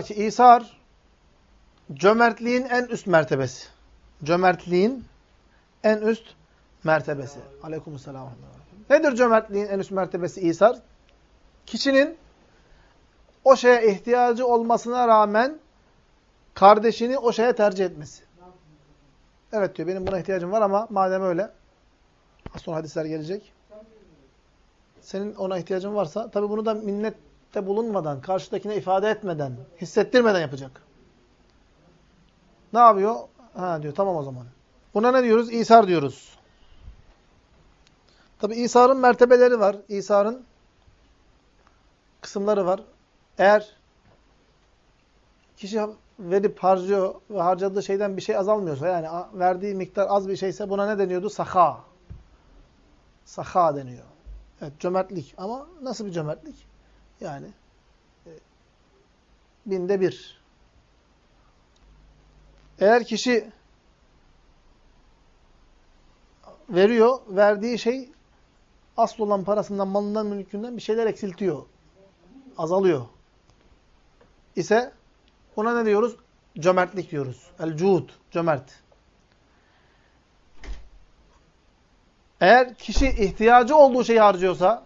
Ki İsar cömertliğin en üst mertebesi. Cömertliğin en üst mertebesi. Aleykümselam. Nedir cömertliğin en üst mertebesi İsar? Kişinin o şeye ihtiyacı olmasına rağmen kardeşini o şeye tercih etmesi. Evet diyor benim buna ihtiyacım var ama madem öyle az sonra hadisler gelecek. Senin ona ihtiyacın varsa tabi bunu da minnette bulunmadan, karşıdakine ifade etmeden, hissettirmeden yapacak. Ne yapıyor? Ha diyor tamam o zaman. Buna ne diyoruz? İsar diyoruz. Tabi İsa'nın mertebeleri var. İsa'nın kısımları var. Eğer kişi verip harcıyor ve harcadığı şeyden bir şey azalmıyorsa yani verdiği miktar az bir şeyse buna ne deniyordu? Saha. Saha deniyor. Evet cömertlik ama nasıl bir cömertlik? Yani e, binde bir. Eğer kişi veriyor, verdiği şey asıl olan parasından, malından, mülkünden bir şeyler eksiltiyor. Azalıyor. İse ona ne diyoruz? Cömertlik diyoruz. El-cud, cömert. Eğer kişi ihtiyacı olduğu şeyi harcıyorsa,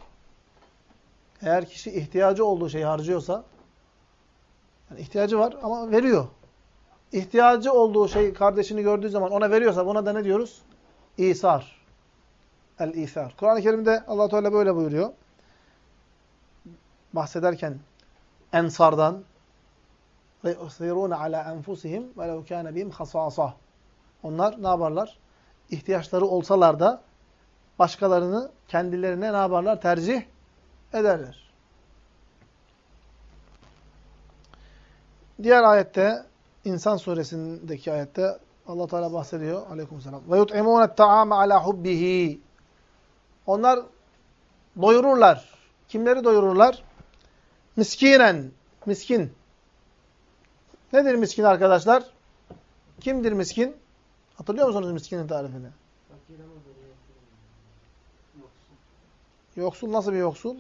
eğer kişi ihtiyacı olduğu şeyi harcıyorsa, yani ihtiyacı var ama veriyor. İhtiyacı olduğu şey kardeşini gördüğü zaman ona veriyorsa buna da ne diyoruz? İsar. El-İsar. Kur'an-ı Kerim'de allah Teala böyle buyuruyor. Bahsederken ensardan ve alâ enfusihim ve lev kâne bihim hasâsah. Onlar ne yaparlar? İhtiyaçları olsalar da başkalarını kendilerine ne yaparlar? Tercih ederler. Diğer ayette İnsan suresindeki ayette Allah Teala bahsediyor. Aleykümselam. Ve yut'imûne ta'ame ala hubbihi. Onlar doyururlar. Kimleri doyururlar? Miskinen. Miskin. Nedir miskin arkadaşlar? Kimdir miskin? Hatırlıyor musunuz miskinin tarifini? Yoksul nasıl bir yoksul?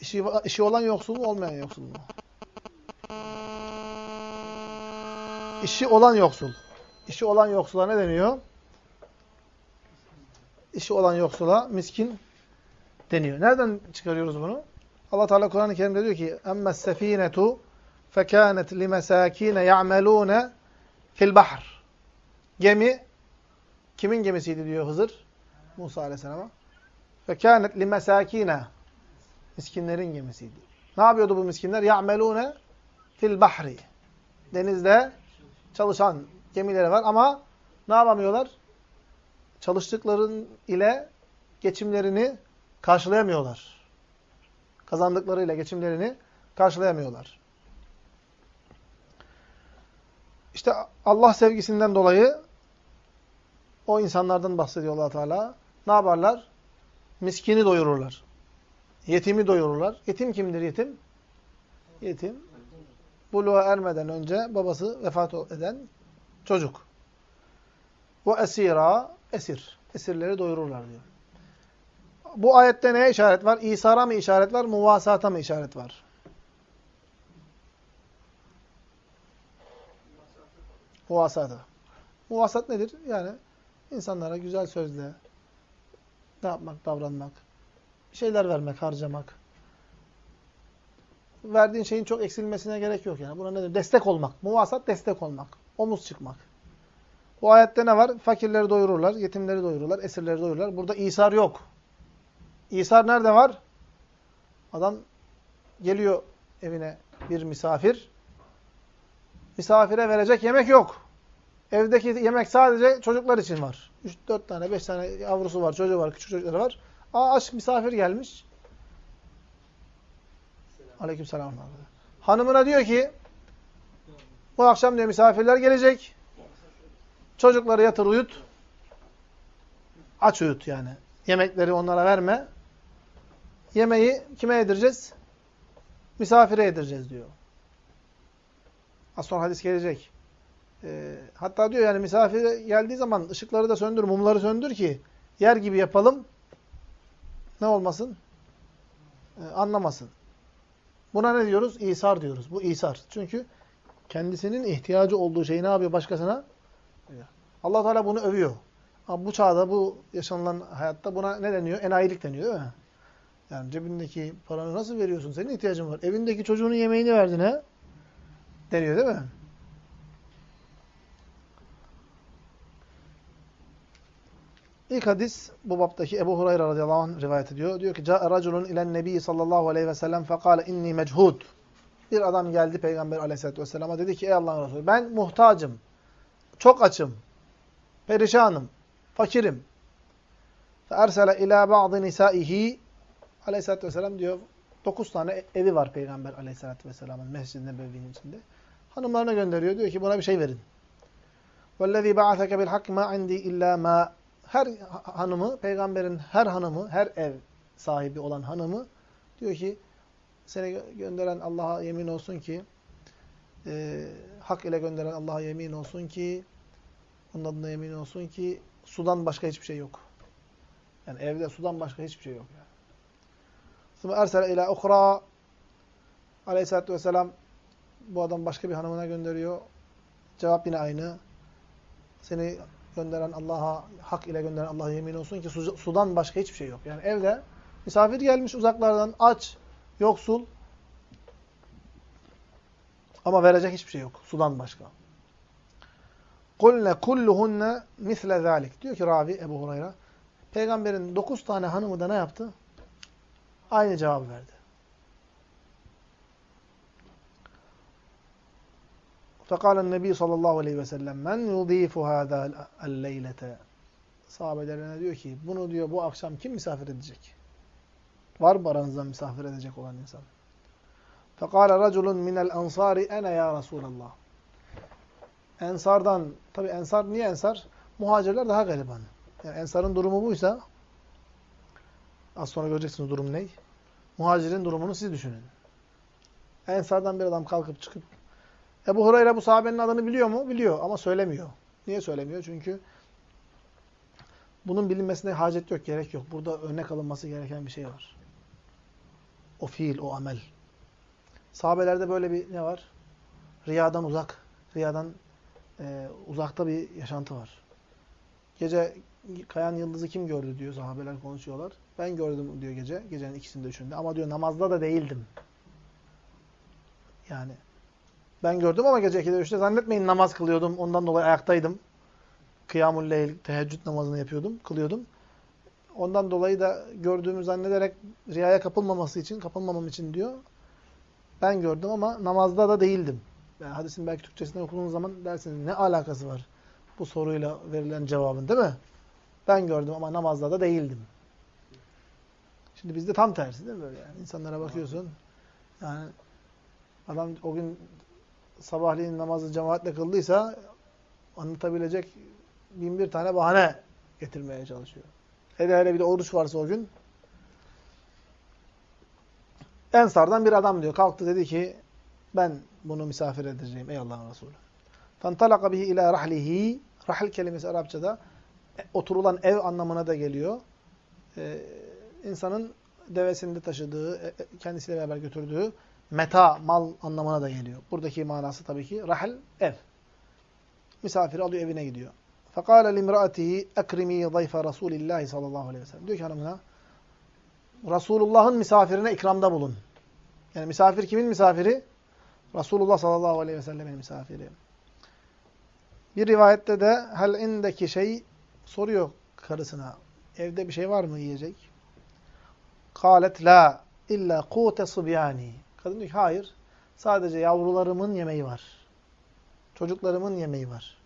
İşi, işi olan yoksul mu, olmayan yoksul mu? İşi olan yoksul. İşi olan yoksula ne deniyor? İşi olan yoksula miskin deniyor. Nereden çıkarıyoruz bunu? Allah Teala Kur'an-ı Kerim'de diyor ki: "Emme sefinetu fekânet limesâkîne ya'melûne fil bahr." Gemi kimin gemisiydi diyor Hızır? Musa Aleyhisselam'a. Fekânet limesâkîne miskinlerin gemisiydi. Ne yapıyordu bu miskinler? Ya'melûne fil bahri. Denizde çalışan gemileri var ama ne yapamıyorlar? Çalıştıkların ile geçimlerini karşılayamıyorlar. Kazandıklarıyla geçimlerini karşılayamıyorlar. İşte Allah sevgisinden dolayı o insanlardan bahsediyor allah Teala. Ne yaparlar? Miskini doyururlar. Yetimi doyururlar. Yetim kimdir yetim? Yetim buluğa ermeden önce babası vefat eden çocuk. Bu esira, esir. Esirleri doyururlar diyor. Bu ayette neye işaret var? İsara mı işaret var? Muvasata mı işaret var? Muvasata. Muvasat nedir? Yani insanlara güzel sözle ne yapmak, davranmak, şeyler vermek, harcamak verdiğin şeyin çok eksilmesine gerek yok yani. Buna ne demek? Destek olmak. Muvasat destek olmak. Omuz çıkmak. Bu ayette ne var? Fakirleri doyururlar, yetimleri doyururlar, esirleri doyururlar. Burada İsar yok. İsar nerede var? Adam geliyor evine bir misafir. Misafire verecek yemek yok. Evdeki yemek sadece çocuklar için var. 3-4 tane, 5 tane yavrusu var, çocuğu var, küçük çocukları var. Aa aç misafir gelmiş. Aleykümselam. Hanımına diyor ki bu akşam diyor misafirler gelecek. Çocukları yatır uyut. Aç uyut yani. Yemekleri onlara verme. Yemeği kime yedireceğiz? Misafire yedireceğiz diyor. Az sonra hadis gelecek. Ee, hatta diyor yani misafir geldiği zaman ışıkları da söndür, mumları söndür ki yer gibi yapalım. Ne olmasın? Ee, anlamasın. Buna ne diyoruz? İsar diyoruz. Bu isar. Çünkü kendisinin ihtiyacı olduğu şeyi ne yapıyor başkasına? allah Teala bunu övüyor. Ama bu çağda, bu yaşanılan hayatta buna ne deniyor? Enayilik deniyor değil mi? Yani cebindeki paranı nasıl veriyorsun? Senin ihtiyacın var. Evindeki çocuğunun yemeğini verdin ha? Deniyor değil mi? İlk hadis bu baptaki Ebu Hureyre radıyallahu anh rivayet ediyor. Diyor ki Câ'e raculun ilen nebi sallallahu aleyhi ve sellem fekâle inni mechud. Bir adam geldi Peygamber aleyhissalatü vesselam'a dedi ki ey Allah'ın Resulü ben muhtacım. Çok açım. Perişanım. Fakirim. Feersele ilâ ba'dı nisâihi aleyhissalatü vesselam diyor. Dokuz tane evi var Peygamber aleyhissalatü vesselamın Mescid-i Nebevi'nin içinde. Hanımlarına gönderiyor. Diyor ki buna bir şey verin. وَالَّذ۪ي بَعَثَكَ بِالْحَقِّ مَا عِنْدِي اِلَّا مَا her hanımı, peygamberin her hanımı, her ev sahibi olan hanımı diyor ki seni gönderen Allah'a yemin olsun ki e, hak ile gönderen Allah'a yemin olsun ki onun adına yemin olsun ki sudan başka hiçbir şey yok. Yani evde sudan başka hiçbir şey yok. Sonra ersele ila ukra Aleyhisselatü Vesselam bu adam başka bir hanımına gönderiyor. Cevap yine aynı. Seni gönderen Allah'a, hak ile gönderen Allah'a yemin olsun ki sudan başka hiçbir şey yok. Yani evde misafir gelmiş uzaklardan aç, yoksul ama verecek hiçbir şey yok. Sudan başka. قُلْنَ كُلُّهُنَّ misle ذَٰلِكِ Diyor ki Ravi Ebu Hurayra. Peygamberin dokuz tane hanımı da ne yaptı? Aynı cevabı verdi. فقال النبي sallallahu aleyhi ve sellem men yudifu hâzâ el-leylete sahabelerine diyor ki bunu diyor bu akşam kim misafir edecek? Var mı aranızda misafir edecek olan insan? فقال رجل من الأنصار أنا ya Resulallah. Ensardan, tabi ensar niye ensar? Muhacirler daha gariban. Yani ensarın durumu buysa az sonra göreceksiniz durum ne? Muhacirin durumunu siz düşünün. Ensardan bir adam kalkıp çıkıp Ebu Hureyre bu sahabenin adını biliyor mu? Biliyor ama söylemiyor. Niye söylemiyor? Çünkü bunun bilinmesine hacet yok, gerek yok. Burada örnek alınması gereken bir şey var. O fiil, o amel. Sahabelerde böyle bir ne var? Riyadan uzak, riyadan e, uzakta bir yaşantı var. Gece kayan yıldızı kim gördü diyor sahabeler konuşuyorlar. Ben gördüm diyor gece, gecenin ikisinde üçünde. Ama diyor namazda da değildim. Yani ben gördüm ama gece 2'de 3'te zannetmeyin namaz kılıyordum. Ondan dolayı ayaktaydım. Kıyamul leyl, teheccüd namazını yapıyordum, kılıyordum. Ondan dolayı da gördüğümü zannederek riyaya kapılmaması için, kapılmamam için diyor. Ben gördüm ama namazda da değildim. Yani hadisin belki Türkçesinde okuduğunuz zaman dersiniz ne alakası var bu soruyla verilen cevabın değil mi? Ben gördüm ama namazda da değildim. Şimdi bizde tam tersi değil mi böyle yani? İnsanlara bakıyorsun. Yani adam o gün sabahleyin namazı cemaatle kıldıysa anlatabilecek bin bir tane bahane getirmeye çalışıyor. Hele hele bir de oruç varsa o gün Ensardan bir adam diyor. Kalktı dedi ki ben bunu misafir edeceğim ey Allah'ın Resulü. فَانْطَلَقَ بِهِ ila rahlihi Rahl kelimesi Arapçada oturulan ev anlamına da geliyor. Ee, insanın devesinde taşıdığı, e, e, kendisiyle beraber götürdüğü meta, mal anlamına da geliyor. Buradaki manası tabii ki rahl, ev. Misafiri alıyor evine gidiyor. فَقَالَ لِمْرَأَتِهِ اَكْرِم۪ي ضَيْفَ رَسُولِ اللّٰهِ sallallahu aleyhi ve sellem. Diyor ki hanımına, Resulullah'ın misafirine ikramda bulun. Yani misafir kimin misafiri? Resulullah sallallahu aleyhi ve sellemin misafiri. Bir rivayette de hel indeki şey soruyor karısına. Evde bir şey var mı yiyecek? Kalet la illa kute subyani. Kadın diyor ki hayır. Sadece yavrularımın yemeği var. Çocuklarımın yemeği var.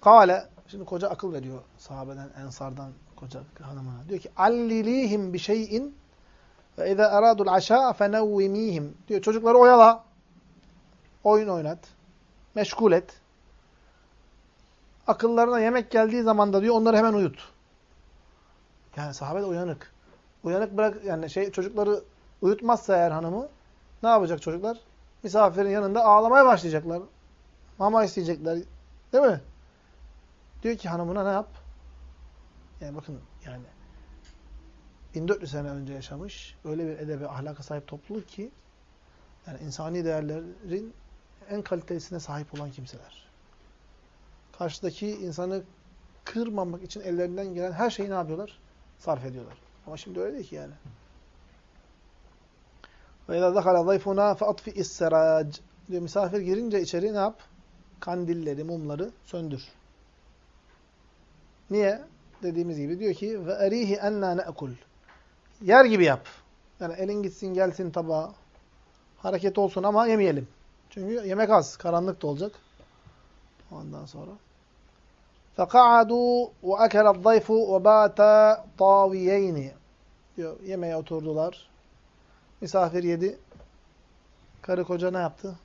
Kale şimdi koca akıl veriyor sahabeden, ensardan koca hanımına. Diyor ki allilihim bi şeyin ve iza aradul aşa fenevvimihim. Diyor çocukları oyala. Oyun oynat. Meşgul et. Akıllarına yemek geldiği zaman da diyor onları hemen uyut. Yani sahabe de uyanık. Uyanık bırak yani şey çocukları uyutmazsa eğer hanımı ne yapacak çocuklar? Misafirin yanında ağlamaya başlayacaklar. Mama isteyecekler. Değil mi? Diyor ki hanımına ne yap? Yani bakın yani 1400 sene önce yaşamış. Öyle bir edebe, ahlaka sahip topluluk ki yani insani değerlerin en kalitesine sahip olan kimseler. Karşıdaki insanı kırmamak için ellerinden gelen her şeyi ne yapıyorlar? Sarf ediyorlar. Ama şimdi öyle değil ki yani. Ve izâ dakhala zayfuna featfi'is serac. Diyor misafir girince içeri ne yap? Kandilleri, mumları söndür. Niye? Dediğimiz gibi diyor ki ve erihi enna ne'kul. Yer gibi yap. Yani elin gitsin gelsin tabağa. Hareket olsun ama yemeyelim. Çünkü yemek az. Karanlık da olacak. Ondan sonra. فَقَعَدُوا وَأَكَلَ الضَّيْفُ وَبَاتَ طَاوِيَيْنِ diyor. Yemeğe oturdular. Misafir yedi. Karı koca ne yaptı?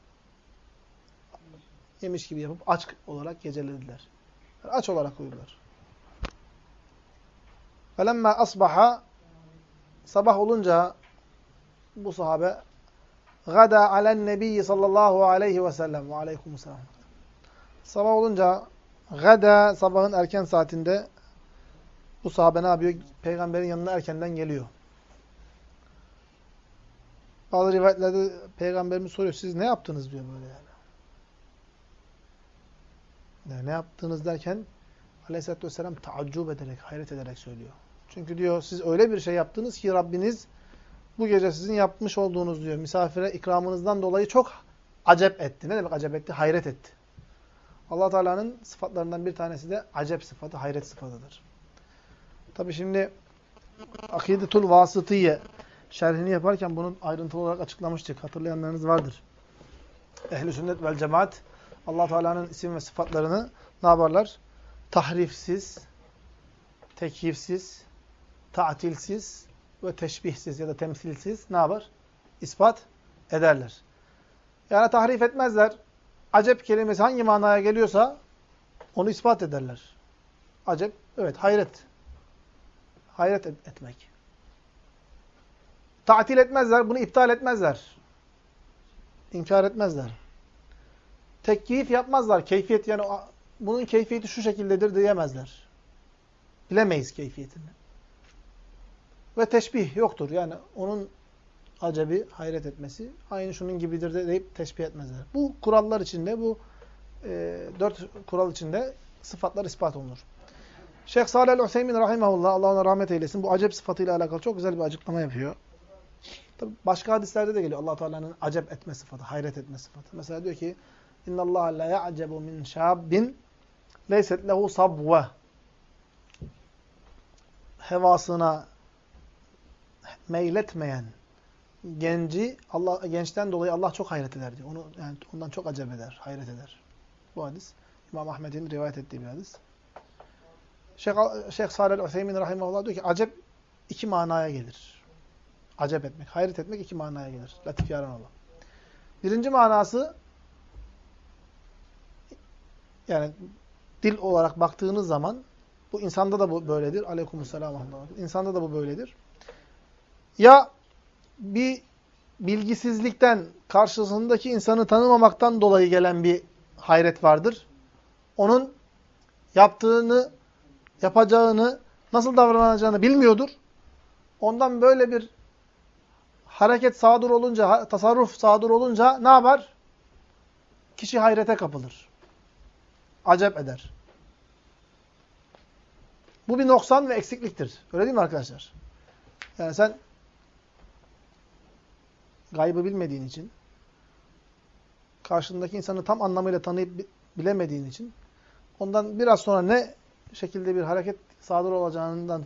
Yemiş gibi yapıp aç olarak gecelediler. Yani aç olarak uyudular. فَلَمَّا أَصْبَحَ Sabah olunca bu sahabe gada alen nebiyyi sallallahu aleyhi ve sellem ve aleykümselam. Sabah olunca gada sabahın erken saatinde bu sahabe ne yapıyor? Peygamberin yanına erkenden geliyor. Bazı rivayetlerde peygamberimiz soruyor. Siz ne yaptınız diyor böyle yani. yani ne yaptınız derken aleyhissalatü vesselam taaccub ederek, hayret ederek söylüyor. Çünkü diyor siz öyle bir şey yaptınız ki Rabbiniz bu gece sizin yapmış olduğunuz diyor misafire ikramınızdan dolayı çok acep etti. Ne demek acep etti? Hayret etti. allah Teala'nın sıfatlarından bir tanesi de acep sıfatı, hayret sıfatıdır. Tabi şimdi Akidetul Vasıtiye şerhini yaparken bunun ayrıntılı olarak açıklamıştık. Hatırlayanlarınız vardır. Ehli sünnet vel cemaat allah Teala'nın isim ve sıfatlarını ne yaparlar? Tahrifsiz, tekyifsiz, tatilsiz ve teşbihsiz ya da temsilsiz ne yapar? İspat ederler. Yani tahrif etmezler. Acep kelimesi hangi manaya geliyorsa onu ispat ederler. Acep, evet hayret. Hayret et etmek. Tatil etmezler, bunu iptal etmezler. İnkar etmezler. Tekkiyif yapmazlar. Keyfiyet yani bunun keyfiyeti şu şekildedir diyemezler. Bilemeyiz keyfiyetini. Ve teşbih yoktur. Yani onun acebi, hayret etmesi aynı şunun gibidir de deyip teşbih etmezler. Bu kurallar içinde, bu e, dört kural içinde sıfatlar ispat olunur. Şeyh Salih el-Hüseyin rahimahullah, Allah ona rahmet eylesin, bu acep sıfatıyla alakalı çok güzel bir açıklama yapıyor. Tabi başka hadislerde de geliyor Allah Teala'nın acep etme sıfatı, hayret etme sıfatı. Mesela diyor ki: "İnna Allah la ya'cebu min şabbin leyset lehu sabve." Hevasına meyletmeyen genci Allah gençten dolayı Allah çok hayret eder diyor. Onu yani ondan çok acep eder, hayret eder. Bu hadis İmam Ahmed'in rivayet ettiği bir hadis. Şeyh, Şeyh Salih Üseymin Rahimahullah diyor ki acep iki manaya gelir. Acep etmek, hayret etmek iki manaya gelir. Latif Yaranoğlu. Birinci manası yani dil olarak baktığınız zaman bu insanda da bu böyledir. Aleykümselam. İnsanda da bu böyledir. Ya bir bilgisizlikten, karşısındaki insanı tanımamaktan dolayı gelen bir hayret vardır. Onun yaptığını, yapacağını, nasıl davranacağını bilmiyordur. Ondan böyle bir hareket sadur olunca, tasarruf sadur olunca ne yapar? Kişi hayrete kapılır. Acep eder. Bu bir noksan ve eksikliktir. Öyle değil mi arkadaşlar? Yani sen gaybı bilmediğin için, karşındaki insanı tam anlamıyla tanıyıp bilemediğin için, ondan biraz sonra ne şekilde bir hareket sadır olacağından,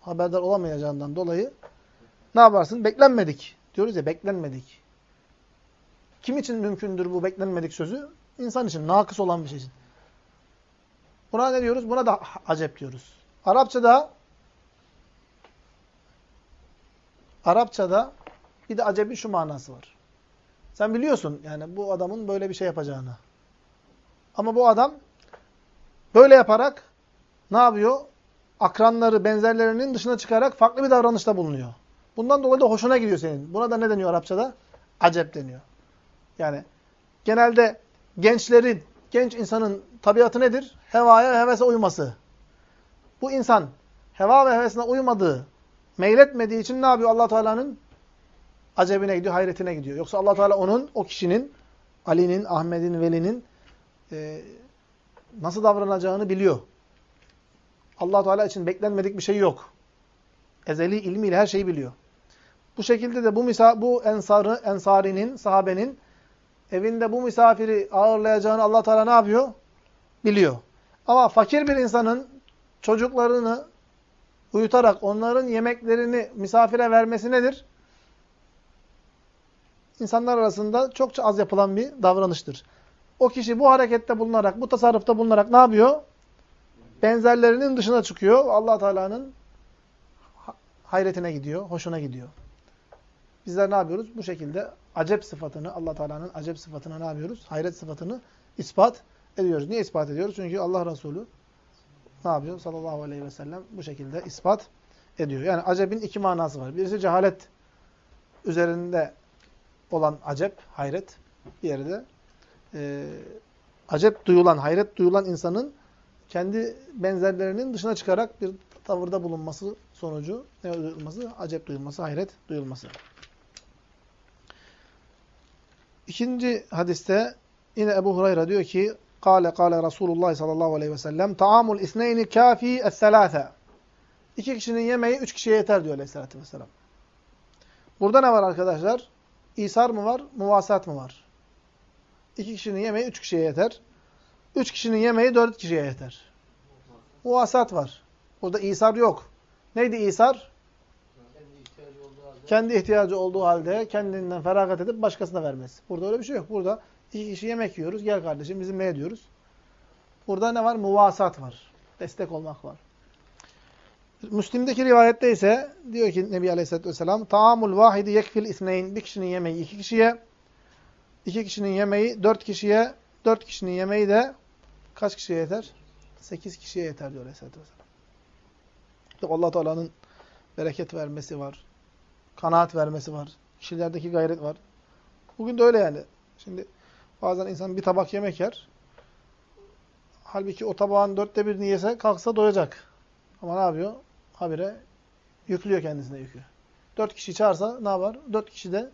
haberdar olamayacağından dolayı ne yaparsın? Beklenmedik. Diyoruz ya beklenmedik. Kim için mümkündür bu beklenmedik sözü? İnsan için, nakıs olan bir şey için. Buna ne diyoruz? Buna da acep diyoruz. Arapçada Arapçada bir de acebi şu manası var. Sen biliyorsun yani bu adamın böyle bir şey yapacağını. Ama bu adam böyle yaparak ne yapıyor? Akranları, benzerlerinin dışına çıkarak farklı bir davranışta bulunuyor. Bundan dolayı da hoşuna gidiyor senin. Buna da ne deniyor Arapçada? Acep deniyor. Yani genelde gençlerin, genç insanın tabiatı nedir? Hevaya ve hevese uyması. Bu insan heva ve hevesine uymadığı Meyletmediği için ne yapıyor allah Teala'nın? Acebine gidiyor, hayretine gidiyor. Yoksa allah Teala onun, o kişinin, Ali'nin, Ahmet'in, Veli'nin e, nasıl davranacağını biliyor. allah Teala için beklenmedik bir şey yok. Ezeli ilmiyle her şeyi biliyor. Bu şekilde de bu misa bu ensarı, ensarinin, sahabenin evinde bu misafiri ağırlayacağını allah Teala ne yapıyor? Biliyor. Ama fakir bir insanın çocuklarını uyutarak onların yemeklerini misafire vermesi nedir? İnsanlar arasında çokça az yapılan bir davranıştır. O kişi bu harekette bulunarak, bu tasarrufta bulunarak ne yapıyor? Benzerlerinin dışına çıkıyor. allah Teala'nın hayretine gidiyor, hoşuna gidiyor. Bizler ne yapıyoruz? Bu şekilde acep sıfatını, allah Teala'nın acep sıfatını ne yapıyoruz? Hayret sıfatını ispat ediyoruz. Niye ispat ediyoruz? Çünkü Allah Resulü ne yapıyor? Sallallahu aleyhi ve sellem bu şekilde ispat ediyor. Yani acebin iki manası var. Birisi cehalet üzerinde olan acep, hayret. Diğeri de e, acep duyulan, hayret duyulan insanın kendi benzerlerinin dışına çıkarak bir tavırda bulunması sonucu ne duyulması? Acep duyulması, hayret duyulması. İkinci hadiste yine Ebu Hureyre diyor ki Kale kale Resulullah sallallahu aleyhi ve sellem Taamul isneyni kafi es-selâfe İki kişinin yemeği üç kişiye yeter diyor aleyhissalatü vesselam. Burada ne var arkadaşlar? İsar mı var? Muvasat mı var? İki kişinin yemeği üç kişiye yeter. Üç kişinin yemeği dört kişiye yeter. Muvasat var. Burada İsar yok. Neydi İsar? Kendi ihtiyacı olduğu halde kendinden feragat edip başkasına vermesi. Burada öyle bir şey yok. Burada iki kişi yemek yiyoruz. Gel kardeşim bizim ne ediyoruz? Burada ne var? Muvasat var. Destek olmak var. Müslim'deki rivayette ise diyor ki Nebi Aleyhisselatü Vesselam Taamul vahidi yekfil isneyn. Bir kişinin yemeği iki kişiye, iki kişinin yemeği dört kişiye, dört kişinin yemeği de kaç kişiye yeter? Sekiz kişiye yeter diyor Aleyhisselatü Vesselam. allah Teala'nın bereket vermesi var. Kanaat vermesi var. Kişilerdeki gayret var. Bugün de öyle yani. Şimdi bazen insan bir tabak yemek yer. Halbuki o tabağın dörtte birini yese kalksa doyacak. Ama ne yapıyor? Habire yüklüyor kendisine yükü. Dört kişi çağırsa ne yapar? Dört kişi de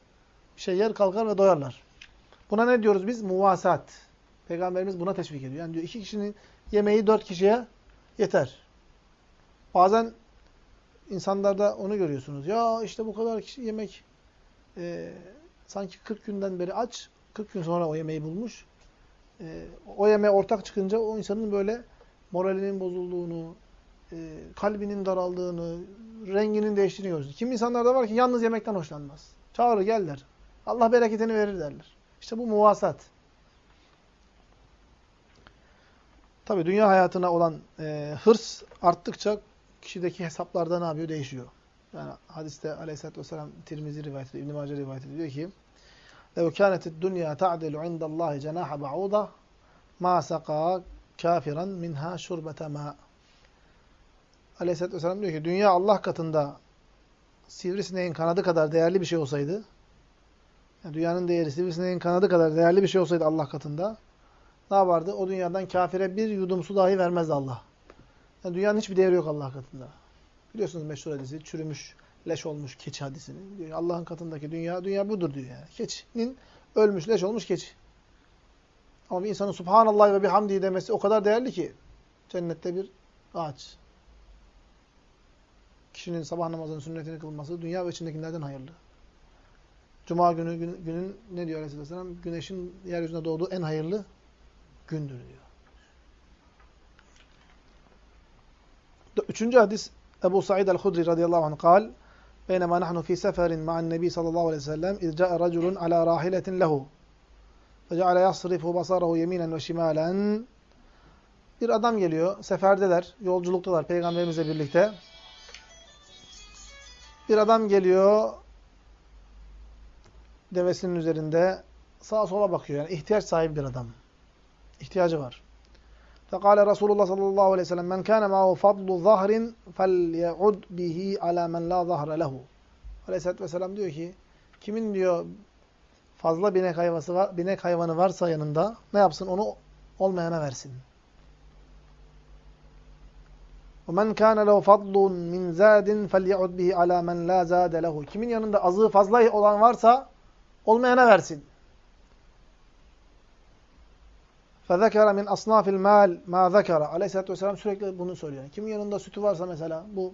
bir şey yer kalkar ve doyarlar. Buna ne diyoruz biz? Muvasat. Peygamberimiz buna teşvik ediyor. Yani diyor iki kişinin yemeği dört kişiye yeter. Bazen insanlarda onu görüyorsunuz. Ya işte bu kadar kişi yemek e, sanki 40 günden beri aç, 40 gün sonra o yemeği bulmuş. E, o yemeğe ortak çıkınca o insanın böyle moralinin bozulduğunu, e, kalbinin daraldığını, renginin değiştiğini görüyoruz. Kim insanlar da var ki yalnız yemekten hoşlanmaz. Çağırır gel. Allah bereketini verir derler. İşte bu muvasat. Tabi dünya hayatına olan e, hırs arttıkça kişideki hesaplarda ne yapıyor? Değişiyor. Yani hadiste aleyhissalatü vesselam Tirmizi rivayet ediyor, İbn-i Mace rivayet ediyor ki لَوْ كَانَتِ الدُّنْيَا تَعْدِلُ عِنْدَ اللّٰهِ جَنَاحَ بَعُوضَ مَا سَقَى كَافِرًا مِنْهَا شُرْبَةَ مَا Aleyhisselatü Vesselam diyor ki dünya Allah katında sivrisineğin kanadı kadar değerli bir şey olsaydı yani dünyanın değeri sivrisineğin kanadı kadar değerli bir şey olsaydı Allah katında ne yapardı? O dünyadan kafire bir yudum su dahi vermezdi Allah. Yani dünyanın hiçbir değeri yok Allah katında. Biliyorsunuz meşhur hadisi, çürümüş, leş olmuş keçi hadisini. Allah'ın katındaki dünya, dünya budur diyor yani. Keçinin ölmüş, leş olmuş keçi. Ama bir insanın Subhanallah ve bihamdi demesi o kadar değerli ki cennette bir ağaç. Kişinin sabah namazının sünnetini kılması dünya ve içindekilerden hayırlı. Cuma günü gün, günün ne diyor Aleyhisselam? Güneşin yeryüzünde doğduğu en hayırlı gündür diyor. Üçüncü hadis Ebu Sa'id el-Hudri radıyallahu anh kal Beynema nahnu fi seferin ma'an nebi sallallahu aleyhi ve sellem iz raculun ala rahiletin lehu fece'ale yasrifu basarahu yeminen ve şimalen bir adam geliyor, seferdeler, yolculuktalar peygamberimizle birlikte. Bir adam geliyor, devesinin üzerinde sağa sola bakıyor. Yani ihtiyaç sahibi bir adam. İhtiyacı var. Fekale Resulullah sallallahu aleyhi ve sellem men kâne ma'hu fadlu zahrin felye'ud bihi ala men la zahre lehu. Aleyhisselatü vesselam diyor ki kimin diyor fazla binek, hayvası var, binek hayvanı varsa yanında ne yapsın? Onu olmayana versin. وَمَنْ كَانَ لَهُ فَضْلٌ مِنْ زَادٍ فَلْيَعُدْ بِهِ عَلَى مَنْ لَا زَادَ لَهُ Kimin yanında azığı fazla olan varsa olmayana versin. فَذَكَرَ مِنْ أَصْنَافِ الْمَالِ مَا ذَكَرَ Aleyhisselatü Vesselam sürekli bunu söylüyor. Kimin yanında sütü varsa mesela bu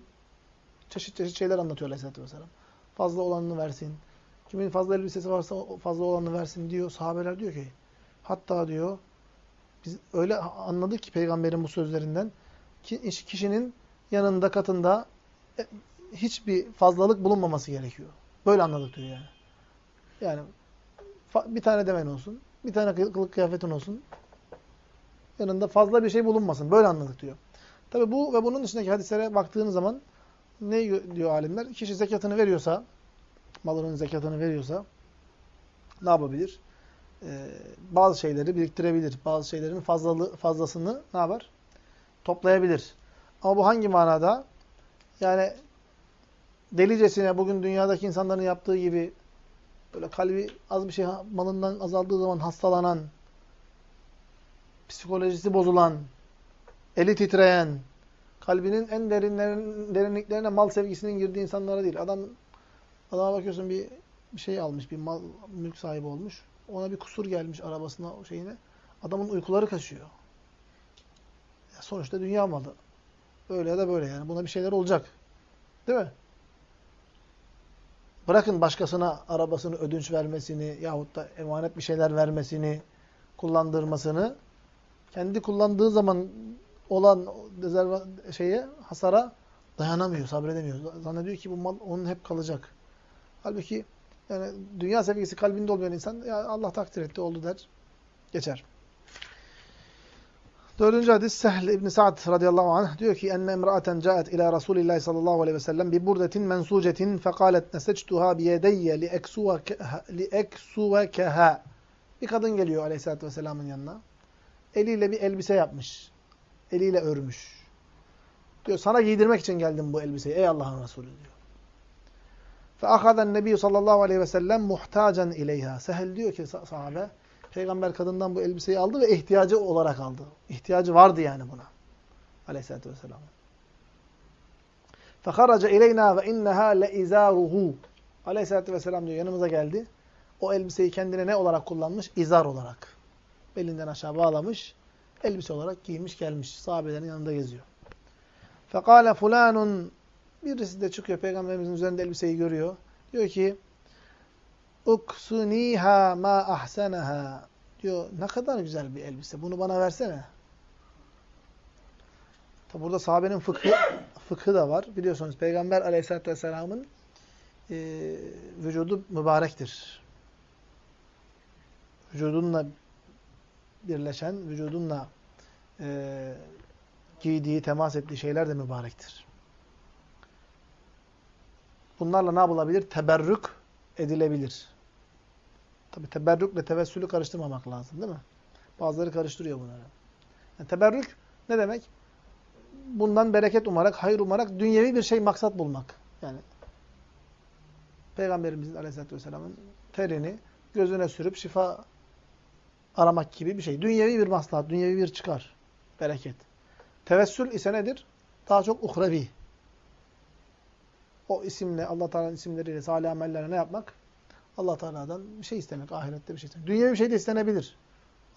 çeşit çeşit şeyler anlatıyor Aleyhisselatü Vesselam. Fazla olanını versin. Kimin fazla elbisesi varsa fazla olanını versin diyor. Sahabeler diyor ki hatta diyor biz öyle anladık ki peygamberin bu sözlerinden ki kişinin yanında katında e, hiçbir fazlalık bulunmaması gerekiyor. Böyle anladık diyor yani. Yani bir tane demen olsun, bir tane kılık kıyafetin olsun, yanında fazla bir şey bulunmasın. Böyle anladık diyor. Tabi bu ve bunun dışındaki hadislere baktığınız zaman ne diyor alimler? Kişi zekatını veriyorsa, malının zekatını veriyorsa ne yapabilir? Ee, bazı şeyleri biriktirebilir. Bazı şeylerin fazlalı, fazlasını ne yapar? Toplayabilir. Ama bu hangi manada? Yani delicesine bugün dünyadaki insanların yaptığı gibi böyle kalbi az bir şey malından azaldığı zaman hastalanan, psikolojisi bozulan, eli titreyen, kalbinin en derinlerin, derinliklerine mal sevgisinin girdiği insanlara değil. Adam adama bakıyorsun bir bir şey almış, bir mal mülk sahibi olmuş. Ona bir kusur gelmiş arabasına, şeyine. Adamın uykuları kaçıyor. Ya sonuçta dünya malı. Öyle ya da böyle yani. Buna bir şeyler olacak. Değil mi? Bırakın başkasına arabasını ödünç vermesini yahut da emanet bir şeyler vermesini, kullandırmasını. Kendi kullandığı zaman olan rezerva şeye, hasara dayanamıyor, sabredemiyor. Zannediyor ki bu mal onun hep kalacak. Halbuki yani dünya sevgisi kalbinde olmayan insan ya Allah takdir etti oldu der. Geçer. Dördüncü hadis Sehl İbn Sa'd radıyallahu anh diyor ki enne imra'aten ca'et ila Resulillah sallallahu aleyhi ve sellem bi burdetin mensucetin fekalet nesectuha bi yedeyye li eksuvekeha. Bir kadın geliyor aleyhissalatü vesselamın yanına. Eliyle bir elbise yapmış. Eliyle örmüş. Diyor sana giydirmek için geldim bu elbiseyi ey Allah'ın Resulü diyor. فَاَخَذَ النَّبِيُّ sallallahu aleyhi ve sellem muhtacan ileyha. Sehel diyor ki sahabe, Peygamber kadından bu elbiseyi aldı ve ihtiyacı olarak aldı. İhtiyacı vardı yani buna. Aleyhisselatü vesselam. فَخَرَجَ اِلَيْنَا وَاِنَّهَا لَاِزَارُهُ Aleyhisselatü vesselam diyor yanımıza geldi. O elbiseyi kendine ne olarak kullanmış? İzar olarak. belinden aşağı bağlamış, elbise olarak giymiş gelmiş. Sahabelerin yanında geziyor. Fekale fulanun birisi de çıkıyor peygamberimizin üzerinde elbiseyi görüyor. Diyor ki uksuniha ma ahsenaha diyor ne kadar güzel bir elbise bunu bana versene. Tabi burada sahabenin fıkhı, fıkhı da var. Biliyorsunuz Peygamber aleyhissalatü vesselamın e, vücudu mübarektir. Vücudunla birleşen, vücudunla e, giydiği, temas ettiği şeyler de mübarektir. Bunlarla ne yapılabilir? Teberrük edilebilir. Tabi teberrükle tevessülü karıştırmamak lazım değil mi? Bazıları karıştırıyor bunları. Yani teberrük ne demek? Bundan bereket umarak, hayır umarak dünyevi bir şey maksat bulmak. Yani Peygamberimizin aleyhissalatü vesselamın terini gözüne sürüp şifa aramak gibi bir şey. Dünyevi bir maslahat, dünyevi bir çıkar, bereket. Tevessül ise nedir? Daha çok uhrevi o isimle, Allah Teala'nın isimleriyle, salih amellerle ne yapmak? Allah Teala'dan bir şey istemek, ahirette bir şey istemek. Dünyevi bir şey de istenebilir.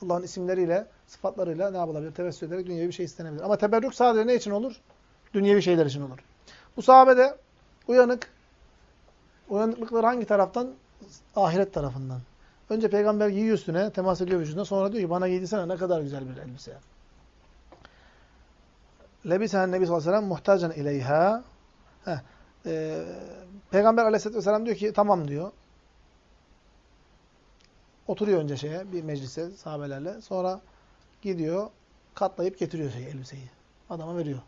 Allah'ın isimleriyle, sıfatlarıyla ne yapılabilir? Tevessül ederek dünyevi bir şey istenebilir. Ama teberrük sadece ne için olur? Dünyevi şeyler için olur. Bu sahabede uyanık, uyanıklıkları hangi taraftan? Ahiret tarafından. Önce peygamber giyiyor üstüne, temas ediyor vücuduna. Sonra diyor ki bana giydirsene ne kadar güzel bir elbise. Lebisen Nebi sallallahu aleyhi ve sellem ileyha. E, peygamber aleyhisselatü vesselam diyor ki tamam diyor. Oturuyor önce şeye bir meclise sahabelerle. Sonra gidiyor katlayıp getiriyor şey, elbiseyi. Adama veriyor.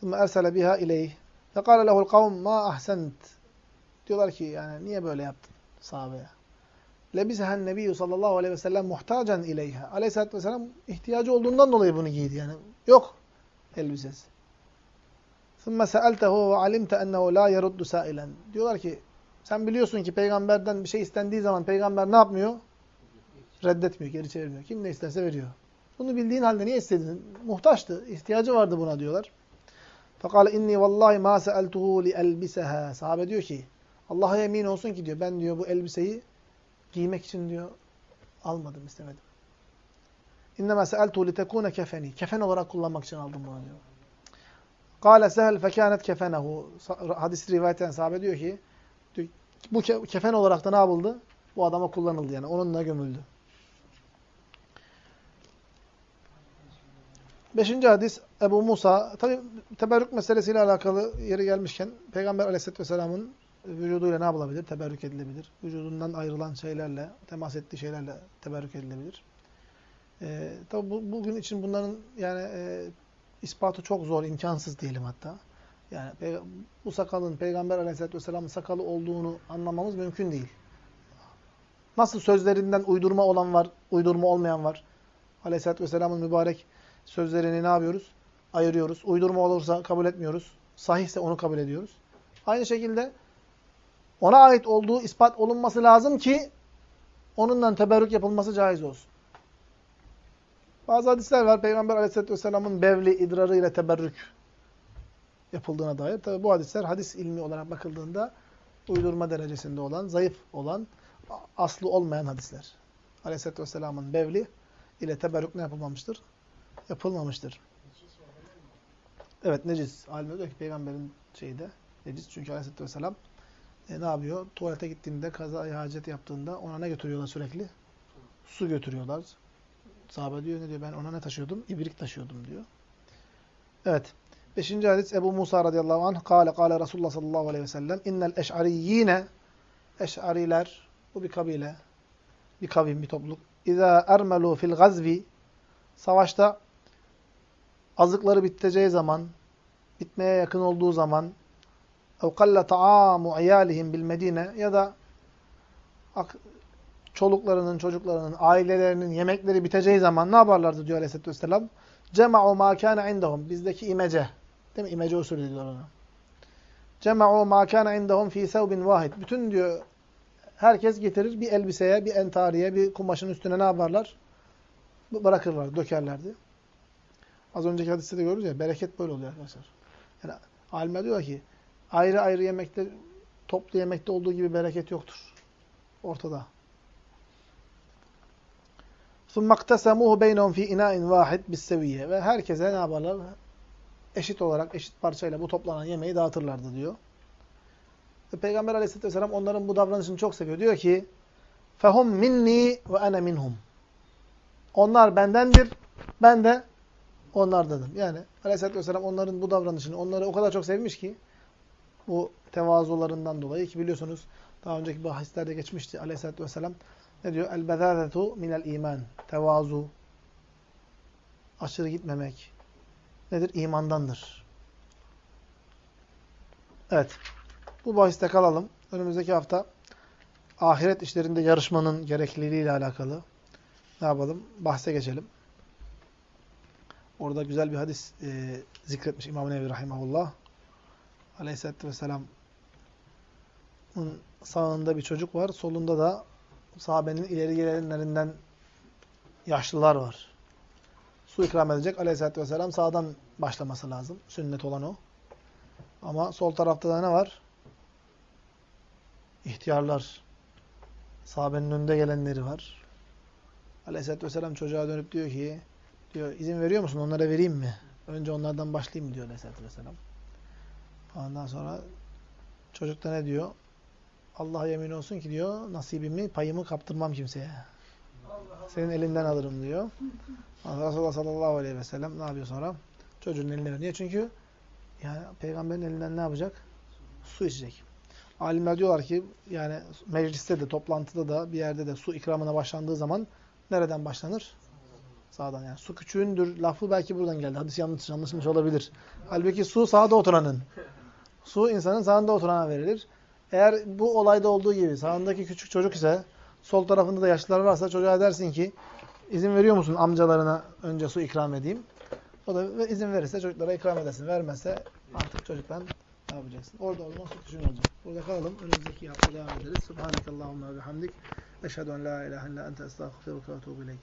Sonra ersele biha ileyh. Fekale lehul kavm ma ahsent. Diyorlar ki yani niye böyle yaptın sahabeye? Lebisehen nebiyyü sallallahu aleyhi ve sellem muhtacan ileyha. Aleyhisselatü vesselam ihtiyacı olduğundan dolayı bunu giydi yani. Yok elbisesi. ثُمَّ سَأَلْتَهُ وَعَلِمْتَ اَنَّهُ لَا يَرُدُّ سَائِلًا Diyorlar ki sen biliyorsun ki peygamberden bir şey istendiği zaman peygamber ne yapmıyor? Reddetmiyor, geri çevirmiyor. Kim ne isterse veriyor. Bunu bildiğin halde niye istedin? Muhtaçtı. ihtiyacı vardı buna diyorlar. Fekale inni vallahi ma seeltuhu li elbiseha. Sahabe diyor ki Allah'a yemin olsun ki diyor ben diyor bu elbiseyi giymek için diyor almadım istemedim. İnnemâ seeltuhu li tekûne kefeni. Kefen olarak kullanmak için aldım bunu diyor. Kâle sehel fekânet kefenehu. Hadis rivayetten sahabe diyor ki bu kefen olarak da ne yapıldı? Bu adama kullanıldı yani. Onunla gömüldü. Beşinci hadis Ebu Musa. Tabi teberrük meselesiyle alakalı yeri gelmişken Peygamber aleyhisselatü vesselamın vücuduyla ne yapılabilir? Teberrük edilebilir. Vücudundan ayrılan şeylerle, temas ettiği şeylerle teberrük edilebilir. Ee, tabi bu, bugün için bunların yani e, ispatı çok zor, imkansız diyelim hatta. Yani bu sakalın Peygamber aleyhisselatü vesselamın sakalı olduğunu anlamamız mümkün değil. Nasıl sözlerinden uydurma olan var, uydurma olmayan var. Aleyhisselatü vesselamın mübarek sözlerini ne yapıyoruz? Ayırıyoruz. Uydurma olursa kabul etmiyoruz. Sahihse onu kabul ediyoruz. Aynı şekilde ona ait olduğu ispat olunması lazım ki onunla teberrük yapılması caiz olsun. Bazı hadisler var. Peygamber aleyhisselatü vesselamın bevli, idrarı ile teberrük yapıldığına dair. Tabi bu hadisler hadis ilmi olarak bakıldığında uydurma derecesinde olan, zayıf olan, aslı olmayan hadisler. Aleyhisselatü vesselamın bevli ile teberrük ne yapılmamıştır? Yapılmamıştır. Evet necis. Alim diyor ki peygamberin şeyi de necis. Çünkü aleyhisselatü vesselam e, ne yapıyor? Tuvalete gittiğinde, kaza hacet yaptığında ona ne götürüyorlar sürekli? Su götürüyorlar. Sahabe diyor ne diyor? Ben ona ne taşıyordum? İbrik taşıyordum diyor. Evet. Beşinci hadis Ebu Musa radıyallahu anh kâle kâle Resulullah sallallahu aleyhi ve sellem innel eş'ariyyine eş'ariler bu bir kabile bir kavim, bir topluluk İzâ ermelû fil gazvi savaşta azıkları biteceği zaman bitmeye yakın olduğu zaman kalle ta'amu iyâlihim bil medine ya da çoluklarının, çocuklarının, ailelerinin yemekleri biteceği zaman ne yaparlardı diyor Aleyhisselatü Vesselam? Cema'u mâ kâne indahum. Bizdeki imece. Değil mi? İmece usulü diyorlar ona. Cema'u mâ kâne indahum fî sevbin vahid. Bütün diyor herkes getirir bir elbiseye, bir entariye, bir kumaşın üstüne ne yaparlar? Bırakırlar, dökerlerdi. Az önceki hadiste de görürüz ya, bereket böyle oluyor arkadaşlar. Yani alimler diyor ki, ayrı ayrı yemekte, toplu yemekte olduğu gibi bereket yoktur. Ortada. ثُمَّ اقْتَسَمُوهُ بَيْنَهُمْ ف۪ي اِنَاءٍ وَاحِدٍ بِالسَّوِيَّ Ve herkese ne yaparlar? Eşit olarak, eşit parçayla bu toplanan yemeği dağıtırlardı diyor. Ve Peygamber aleyhisselatü vesselam onların bu davranışını çok seviyor. Diyor ki, فَهُمْ minni ve ene minhum. Onlar bendendir, ben de onlardanım. Yani aleyhisselatü vesselam onların bu davranışını, onları o kadar çok sevmiş ki, bu tevazularından dolayı ki biliyorsunuz, daha önceki bahislerde geçmişti aleyhisselatü vesselam, ne diyor? El-bedâzetu minel iman. Tevazu. Aşırı gitmemek. Nedir? İmandandır. Evet. Bu bahiste kalalım. Önümüzdeki hafta ahiret işlerinde yarışmanın gerekliliğiyle alakalı ne yapalım? Bahse geçelim. Orada güzel bir hadis e, zikretmiş İmam-ı Nevi Rahimahullah. Aleyhisselatü Vesselam'ın sağında bir çocuk var. Solunda da sahabenin ileri gelenlerinden yaşlılar var. Su ikram edecek. Aleyhisselatü Vesselam sağdan başlaması lazım. Sünnet olan o. Ama sol tarafta da ne var? İhtiyarlar. Sahabenin önünde gelenleri var. Aleyhisselatü Vesselam çocuğa dönüp diyor ki diyor izin veriyor musun? Onlara vereyim mi? Önce onlardan başlayayım diyor Aleyhisselatü Vesselam. Ondan sonra çocuk da ne diyor? Allah'a yemin olsun ki diyor nasibimi, payımı kaptırmam kimseye. Senin elinden alırım diyor. Resulullah sallallahu aleyhi ve sellem ne yapıyor sonra? Çocuğun eline veriyor. Niye? Çünkü yani peygamberin elinden ne yapacak? Su içecek. Alimler diyorlar ki yani mecliste de, toplantıda da, bir yerde de su ikramına başlandığı zaman nereden başlanır? Sağdan yani. Su küçüğündür. Lafı belki buradan geldi. Hadis yanlış anlaşılmış olabilir. Halbuki su sağda oturanın. Su insanın sağında oturana verilir. Eğer bu olayda olduğu gibi sağındaki küçük çocuk ise sol tarafında da yaşlılar varsa çocuğa dersin ki izin veriyor musun amcalarına önce su ikram edeyim? O da izin verirse çocuklara ikram edersin. Vermezse artık çocuktan ne yapacaksın? Orada olma su küçük olacak. Burada kalalım. Önümüzdeki hafta devam ederiz. Subhanakallahumma ve bihamdik. Eşhedü en la ilahe illa ente estağfirullah ve etûbü.